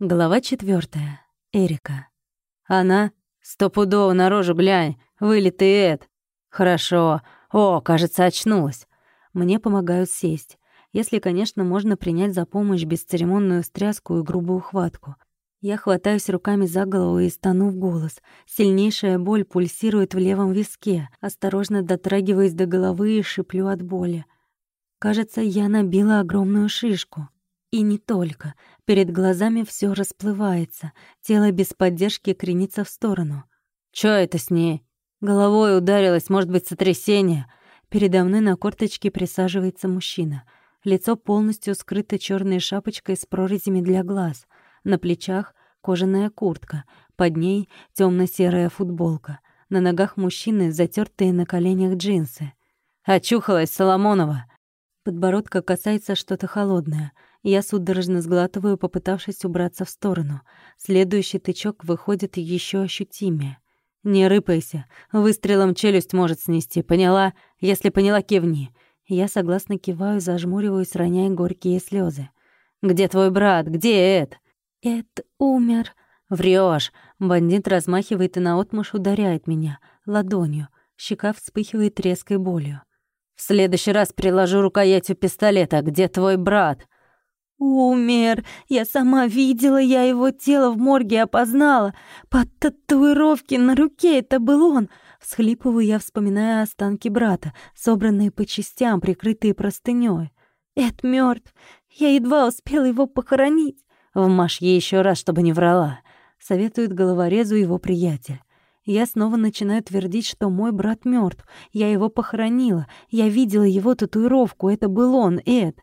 Глава четвертая. Эрика. Она? Стопудово на рожу глянь. Вылитый Эд. Хорошо. О, кажется, очнулась. Мне помогают сесть. Если, конечно, можно принять за помощь бесцеремонную стряску и грубую хватку. Я хватаюсь руками за голову и стану в голос. Сильнейшая боль пульсирует в левом виске. Осторожно дотрагиваясь до головы и шиплю от боли. Кажется, я набила огромную шишку. И не только. Перед глазами все расплывается. Тело без поддержки кренится в сторону. «Чё это с ней?» Головой ударилась, может быть, сотрясение. Передо мной на корточке присаживается мужчина. Лицо полностью скрыто черной шапочкой с прорезями для глаз. На плечах кожаная куртка, под ней темно серая футболка. На ногах мужчины затертые на коленях джинсы. «Очухалась Соломонова!» Подбородка касается что-то холодное — я судорожно сглатываю, попытавшись убраться в сторону. Следующий тычок выходит еще ощутимее. «Не рыпайся. Выстрелом челюсть может снести. Поняла? Если поняла, кивни». Я согласно киваю, зажмуриваюсь, роняя горькие слезы. «Где твой брат? Где Эд?» «Эд умер». Врешь. Бандит размахивает и наотмашь ударяет меня ладонью. Щека вспыхивает резкой болью. «В следующий раз приложу рукоятью пистолета. Где твой брат?» «Умер! Я сама видела, я его тело в морге опознала. Под татуировки на руке это был он!» Всхлипываю я, вспоминая останки брата, собранные по частям, прикрытые простынёй. «Эд мертв. Я едва успела его похоронить». «Вмажь ей еще раз, чтобы не врала», — советует головорезу его приятель. Я снова начинаю твердить, что мой брат мертв. Я его похоронила. Я видела его татуировку. Это был он, Эд.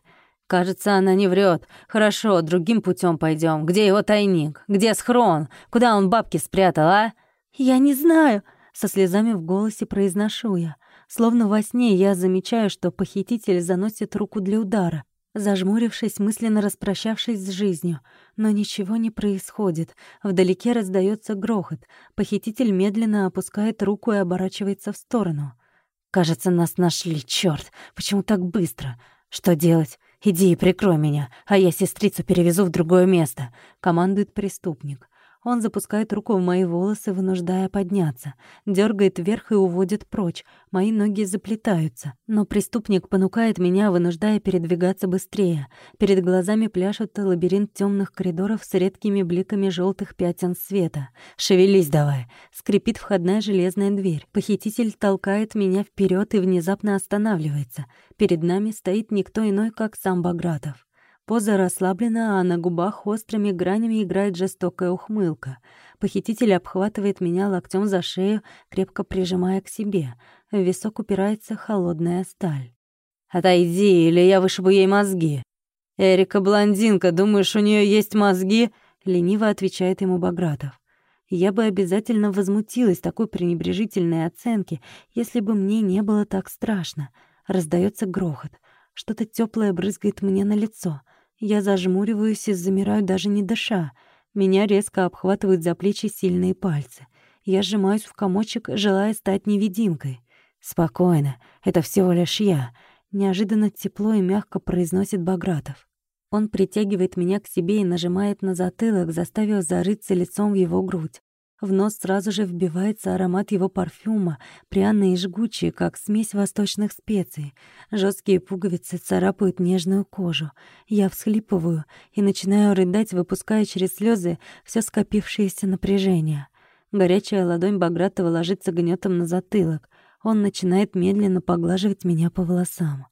Кажется, она не врет. Хорошо, другим путем пойдем. Где его тайник? Где схрон? Куда он бабки спрятал, а? Я не знаю, со слезами в голосе произношу я. Словно во сне я замечаю, что похититель заносит руку для удара, зажмурившись, мысленно распрощавшись с жизнью. Но ничего не происходит. Вдалеке раздается грохот. Похититель медленно опускает руку и оборачивается в сторону. «Кажется, нас нашли, чёрт! Почему так быстро? Что делать? «Иди и прикрой меня, а я сестрицу перевезу в другое место», — командует преступник. Он запускает руку в мои волосы, вынуждая подняться, дергает вверх и уводит прочь. Мои ноги заплетаются, но преступник понукает меня, вынуждая передвигаться быстрее. Перед глазами пляшет лабиринт темных коридоров с редкими бликами желтых пятен света. «Шевелись давай!» Скрипит входная железная дверь. Похититель толкает меня вперед и внезапно останавливается. Перед нами стоит никто иной, как сам Багратов. Поза расслаблена, а на губах острыми гранями играет жестокая ухмылка. Похититель обхватывает меня локтем за шею, крепко прижимая к себе. В висок упирается холодная сталь. «Отойди, или я вышибу ей мозги!» «Эрика блондинка, думаешь, у нее есть мозги?» — лениво отвечает ему Багратов. Я бы обязательно возмутилась такой пренебрежительной оценке, если бы мне не было так страшно. Раздается грохот. Что-то теплое брызгает мне на лицо. Я зажмуриваюсь и замираю, даже не дыша. Меня резко обхватывают за плечи сильные пальцы. Я сжимаюсь в комочек, желая стать невидимкой. «Спокойно, это всего лишь я», — неожиданно тепло и мягко произносит Багратов. Он притягивает меня к себе и нажимает на затылок, заставив зарыться лицом в его грудь. В нос сразу же вбивается аромат его парфюма, пряный и жгучий, как смесь восточных специй. Жесткие пуговицы царапают нежную кожу. Я всхлипываю и начинаю рыдать, выпуская через слезы все скопившееся напряжение. Горячая ладонь Багратова ложится гнетом на затылок. Он начинает медленно поглаживать меня по волосам.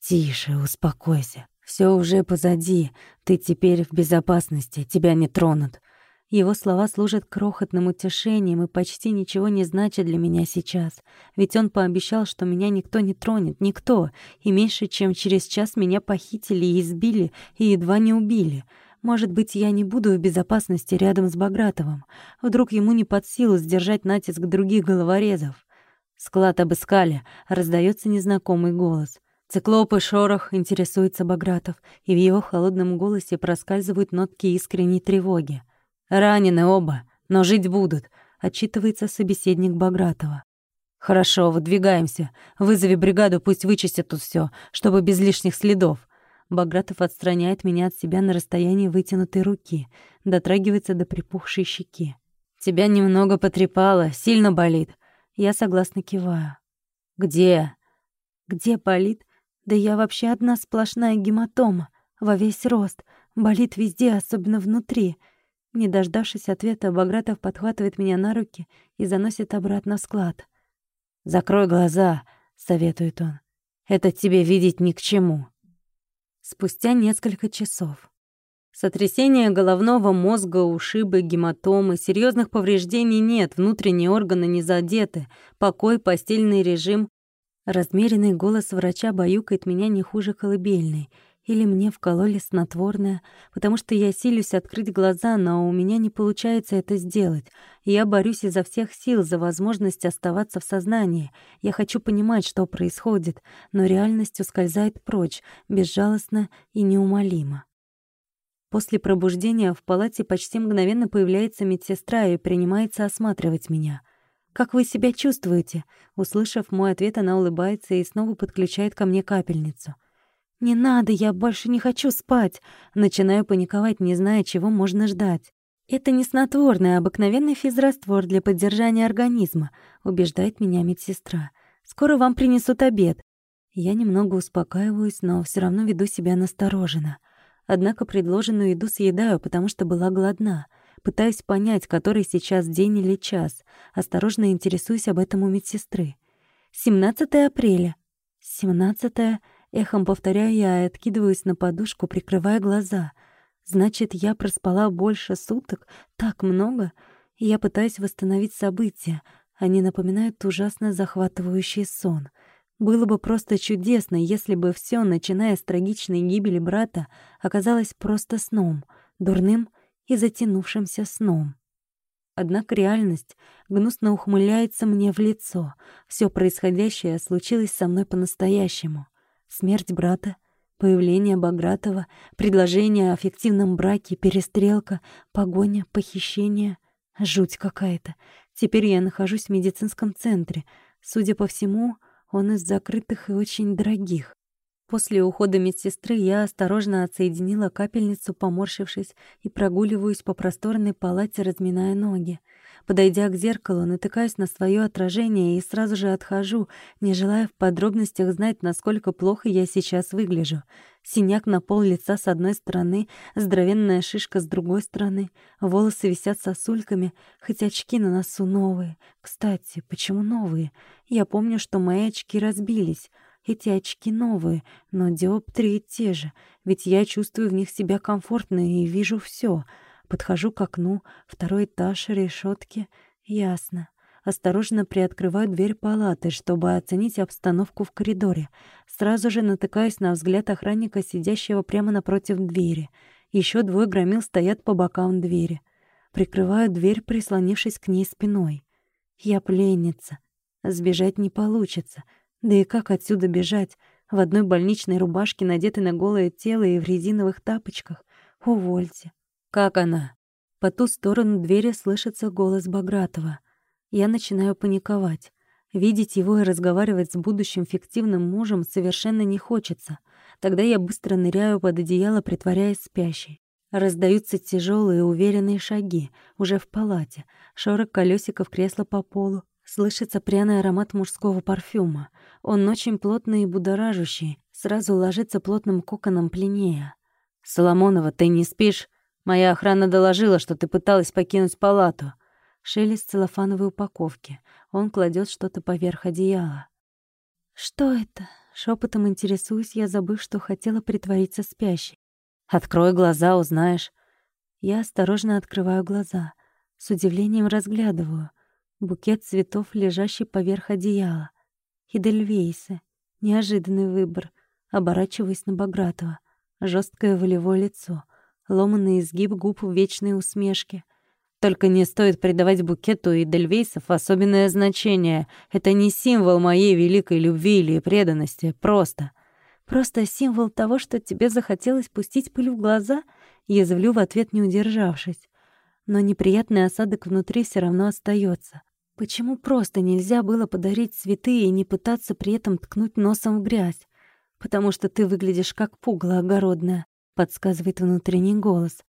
«Тише, успокойся. Все уже позади. Ты теперь в безопасности, тебя не тронут. Его слова служат крохотным утешением и почти ничего не значат для меня сейчас. Ведь он пообещал, что меня никто не тронет, никто, и меньше чем через час меня похитили и избили, и едва не убили. Может быть, я не буду в безопасности рядом с Багратовым. Вдруг ему не под силу сдержать натиск других головорезов. «Склад обыскали», — раздается незнакомый голос. «Циклоп и шорох», — интересуется Багратов, и в его холодном голосе проскальзывают нотки искренней тревоги. Ранены оба, но жить будут, отчитывается собеседник Багратова. Хорошо, выдвигаемся. Вызови бригаду, пусть вычистят тут все, чтобы без лишних следов. Багратов отстраняет меня от себя на расстоянии вытянутой руки, дотрагивается до припухшей щеки. «Тебя немного потрепало, сильно болит». Я согласно киваю. «Где?» «Где болит? Да я вообще одна сплошная гематома, во весь рост. Болит везде, особенно внутри». Не дождавшись ответа, Багратов подхватывает меня на руки и заносит обратно в склад. «Закрой глаза», — советует он. «Это тебе видеть ни к чему». Спустя несколько часов. Сотрясения головного мозга, ушибы, гематомы, серьезных повреждений нет, внутренние органы не задеты, покой, постельный режим. Размеренный голос врача баюкает меня не хуже колыбельной — или мне вкололи снотворное, потому что я силюсь открыть глаза, но у меня не получается это сделать. Я борюсь изо всех сил за возможность оставаться в сознании. Я хочу понимать, что происходит, но реальность ускользает прочь, безжалостно и неумолимо. После пробуждения в палате почти мгновенно появляется медсестра и принимается осматривать меня. «Как вы себя чувствуете?» Услышав мой ответ, она улыбается и снова подключает ко мне капельницу. «Не надо, я больше не хочу спать!» Начинаю паниковать, не зная, чего можно ждать. «Это не снотворное, а обыкновенный физраствор для поддержания организма», убеждает меня медсестра. «Скоро вам принесут обед». Я немного успокаиваюсь, но все равно веду себя настороженно. Однако предложенную еду съедаю, потому что была голодна. Пытаюсь понять, который сейчас день или час. Осторожно интересуюсь об этом у медсестры. 17 апреля. 17 Эхом повторяю я и откидываюсь на подушку, прикрывая глаза. Значит, я проспала больше суток? Так много? я пытаюсь восстановить события. Они напоминают ужасно захватывающий сон. Было бы просто чудесно, если бы все, начиная с трагичной гибели брата, оказалось просто сном, дурным и затянувшимся сном. Однако реальность гнусно ухмыляется мне в лицо. Все происходящее случилось со мной по-настоящему. Смерть брата, появление Багратова, предложение о фиктивном браке, перестрелка, погоня, похищение. Жуть какая-то. Теперь я нахожусь в медицинском центре. Судя по всему, он из закрытых и очень дорогих. После ухода медсестры я осторожно отсоединила капельницу, поморщившись, и прогуливаюсь по просторной палате, разминая ноги. Подойдя к зеркалу, натыкаюсь на свое отражение и сразу же отхожу, не желая в подробностях знать, насколько плохо я сейчас выгляжу. Синяк на пол лица с одной стороны, здоровенная шишка с другой стороны, волосы висят сосульками, хоть очки на носу новые. Кстати, почему новые? Я помню, что мои очки разбились. Эти очки новые, но диоптрии те же, ведь я чувствую в них себя комфортно и вижу все. Подхожу к окну, второй этаж, решетки. Ясно. Осторожно приоткрываю дверь палаты, чтобы оценить обстановку в коридоре. Сразу же натыкаюсь на взгляд охранника, сидящего прямо напротив двери. Еще двое громил стоят по бокам двери. Прикрываю дверь, прислонившись к ней спиной. Я пленница. Сбежать не получится. Да и как отсюда бежать? В одной больничной рубашке, надетой на голое тело и в резиновых тапочках. Увольте. «Как она?» По ту сторону двери слышится голос Багратова. Я начинаю паниковать. Видеть его и разговаривать с будущим фиктивным мужем совершенно не хочется. Тогда я быстро ныряю под одеяло, притворяясь спящей. Раздаются тяжелые уверенные шаги, уже в палате. Шорох колесиков кресла по полу. Слышится пряный аромат мужского парфюма. Он очень плотный и будоражащий, сразу ложится плотным коконом пленея. «Соломонова, ты не спишь?» Моя охрана доложила, что ты пыталась покинуть палату. Шелест целлофановой упаковки. Он кладет что-то поверх одеяла. «Что это?» — шепотом интересуюсь я, забыв, что хотела притвориться спящей. «Открой глаза, узнаешь». Я осторожно открываю глаза. С удивлением разглядываю. Букет цветов, лежащий поверх одеяла. Идельвейсы. Неожиданный выбор. Оборачиваюсь на Багратова. Жесткое волевое лицо — ломанный изгиб губ в вечной усмешке. Только не стоит придавать букету и Дельвейсов особенное значение. Это не символ моей великой любви или преданности, просто. Просто символ того, что тебе захотелось пустить пыль в глаза, язвлю в ответ не удержавшись. Но неприятный осадок внутри все равно остается. Почему просто нельзя было подарить цветы и не пытаться при этом ткнуть носом в грязь? потому что ты выглядишь как пугало огородное», — подсказывает внутренний голос.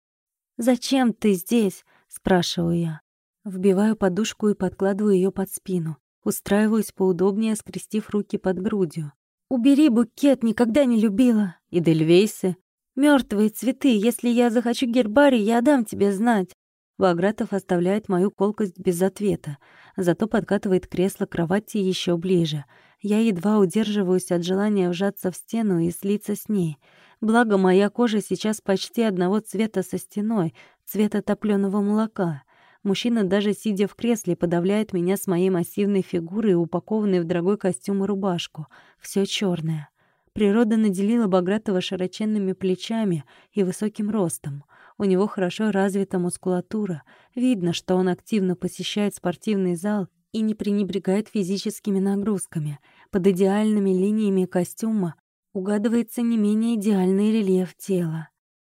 «Зачем ты здесь?» — спрашиваю я. Вбиваю подушку и подкладываю ее под спину. Устраиваюсь поудобнее, скрестив руки под грудью. «Убери букет, никогда не любила!» «И дельвейсы?» Мертвые цветы, если я захочу гербарий, я дам тебе знать». Багратов оставляет мою колкость без ответа, зато подкатывает кресло к кровати еще ближе. Я едва удерживаюсь от желания вжаться в стену и слиться с ней. Благо, моя кожа сейчас почти одного цвета со стеной, цвета топлёного молока. Мужчина, даже сидя в кресле, подавляет меня с моей массивной фигурой, упакованной в дорогой костюм и рубашку. Все черное. Природа наделила Багратова широченными плечами и высоким ростом. У него хорошо развита мускулатура. Видно, что он активно посещает спортивный зал и не пренебрегает физическими нагрузками. Под идеальными линиями костюма угадывается не менее идеальный рельеф тела.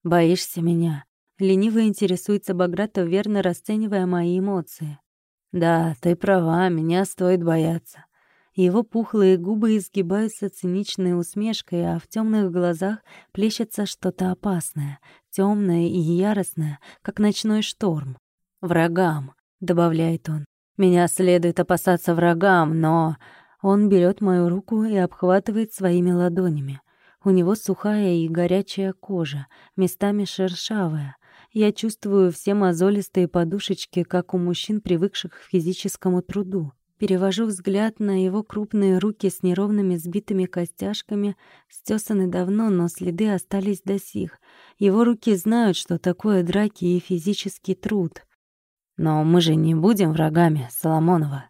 «Боишься меня?» Лениво интересуется Багратов, верно расценивая мои эмоции. «Да, ты права, меня стоит бояться. Его пухлые губы изгибаются циничной усмешкой, а в темных глазах плещется что-то опасное, темное и яростное, как ночной шторм. «Врагам», — добавляет он. «Меня следует опасаться врагам, но...» Он берет мою руку и обхватывает своими ладонями. У него сухая и горячая кожа, местами шершавая. Я чувствую все мозолистые подушечки, как у мужчин, привыкших к физическому труду. Перевожу взгляд на его крупные руки с неровными сбитыми костяшками, стесаны давно, но следы остались до сих. Его руки знают, что такое драки и физический труд. Но мы же не будем врагами, Соломонова.